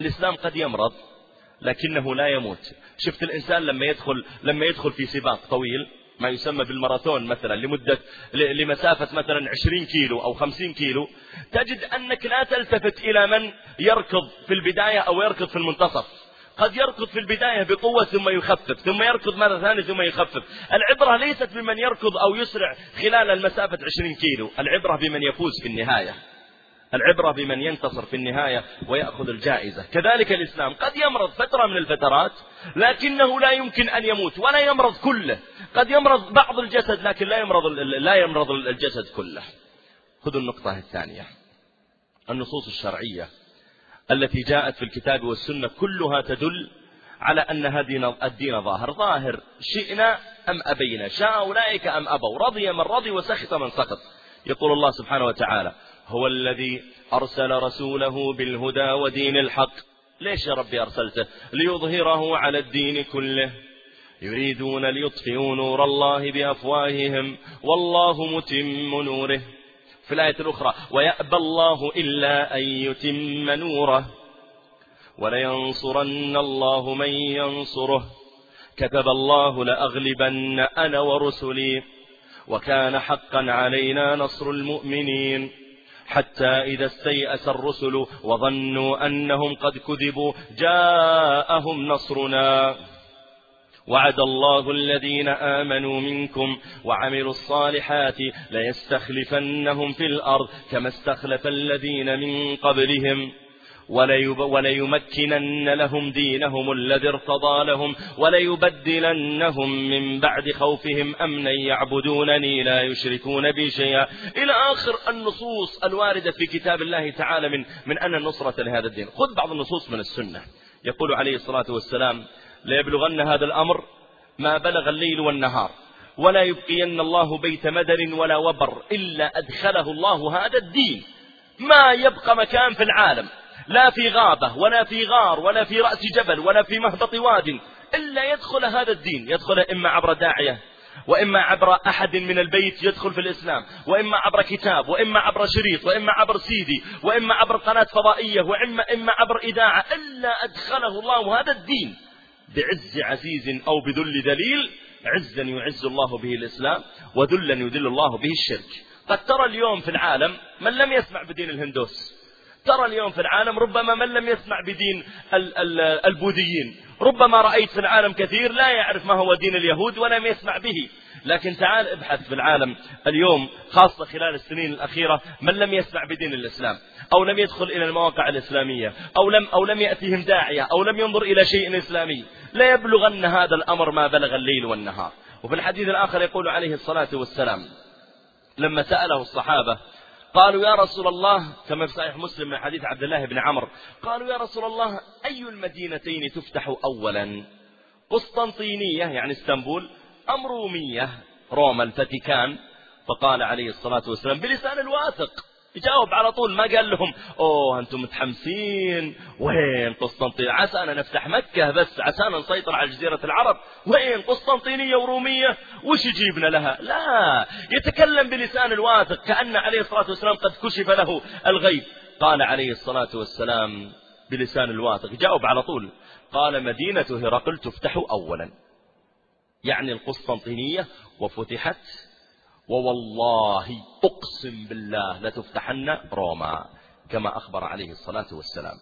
الإسلام قد يمرض لكنه لا يموت. شفت الإنسان لما يدخل لما يدخل في سباق طويل ما يسمى بالماراثون مثلا لمدة لمسافة مثلا 20 كيلو أو 50 كيلو تجد أنك لا تلتفت إلى من يركض في البداية أو يركض في المنتصف. قد يركض في البداية بقوة ثم يخفف ثم يركض مرة ثانية ثم يخفف. العبرة ليست بمن يركض أو يسرع خلال المسافة 20 كيلو العبرة بمن يفوز في النهاية. العبرة بمن ينتصر في النهاية ويأخذ الجائزة. كذلك الإسلام قد يمرض فترة من الفترات لكنه لا يمكن أن يموت ولا يمرض كله. قد يمرض بعض الجسد لكن لا يمرض لا يمرض الجسد كله. خذوا النقطة الثانية. النصوص الشرعية التي جاءت في الكتاب والسنة كلها تدل على أن هذه الدين ظاهر. ظاهر شئنا أم أبينا؟ شاء أولئك أم أبوا. رضي من رضي وسخط من سخط. يقول الله سبحانه وتعالى هو الذي أرسل رسوله بالهدى ودين الحق. ليش يا ربي أرسلته؟ ليظهره على الدين كله. يريدون ليطفئوا نور الله بأفواههم. والله متم نوره. في الآية الأخرى ويأبى الله إلا أن يتم نوره. ولينصرن الله من ينصره. كتب الله لأغلبن أنا ورسلي. وكان حقا علينا نصر المؤمنين. حتى إذا استيأس الرسل وظنوا أنهم قد كذبوا جاءهم نصرنا. وعد الله الذين آمنوا منكم وعملوا الصالحات ليستخلفنهم في الأرض كما استخلف الذين من قبلهم. وليمكنن لهم دينهم الذي ارتضى لهم وليبدلنهم من بعد خوفهم أمنا يعبدونني لا يشركون بي شيئا. إلى آخر النصوص الواردة في كتاب الله تعالى من, من أن النصرة لهذا الدين. خذ بعض النصوص من السنة. يقول عليه الصلاة والسلام ليبلغن هذا الأمر ما بلغ الليل والنهار ولا يبقين الله بيت مدر ولا وبر إلا أدخله الله هذا الدين. ما يبقى مكان في العالم لا في غابة ولا في غار ولا في رأس جبل ولا في مهبط واد إلا يدخل هذا الدين يدخل إما عبر داعية وإما عبر أحد من البيت يدخل في الإسلام وإما عبر كتاب وإما عبر شريط وإما عبر سيدي وإما عبر قناة فضائية وإما إما عبر إذاعة إلا أدخله الله هذا الدين بعز عزيز أو بذل دليل عزا يعز الله به الإسلام وذلا يذل الله به الشرك. قد ترى اليوم في العالم من لم يسمع بدين الهندوس؟ ترى اليوم في العالم ربما من لم يسمع بدين البوذيين. ربما رأيت في العالم كثير لا يعرف ما هو دين اليهود ولم يسمع به. لكن تعال ابحث في العالم اليوم خاصة خلال السنين الأخيرة من لم يسمع بدين الإسلام؟ أو لم يدخل إلى المواقع الإسلامية؟ أو لم, أو لم يأتهم داعية؟ أو لم ينظر إلى شيء إسلامي؟ لا يبلغن هذا الأمر ما بلغ الليل والنهار. وفي الحديث الآخر يقول عليه الصلاة والسلام لما سأله الصحابة قالوا يا رسول الله كما في صحيح مسلم من حديث عبد الله بن عمرو قالوا يا رسول الله أي المدينتين تفتح أولا؟ قسطنطينية يعني إسطنبول أم رومية روما الفاتيكان؟ فقال عليه الصلاة والسلام بلسان الواثق يجاوب على طول ما قال لهم أوه أنتم متحمسين وين قسطنطينية؟ عسانا نفتح مكة بس عسانا نسيطر على جزيرة العرب. وين قسطنطينية ورومية؟ وش يجيبنا لها؟ لا يتكلم بلسان الواثق كأن عليه الصلاة والسلام قد كشف له الغيب. قال عليه الصلاة والسلام بلسان الواثق جاوب على طول. قال مدينة هرقل تفتح أولا. يعني القسطنطينية وفتحت ووالله أقسم بالله لتفتحن روما كما أخبر عليه الصلاة والسلام.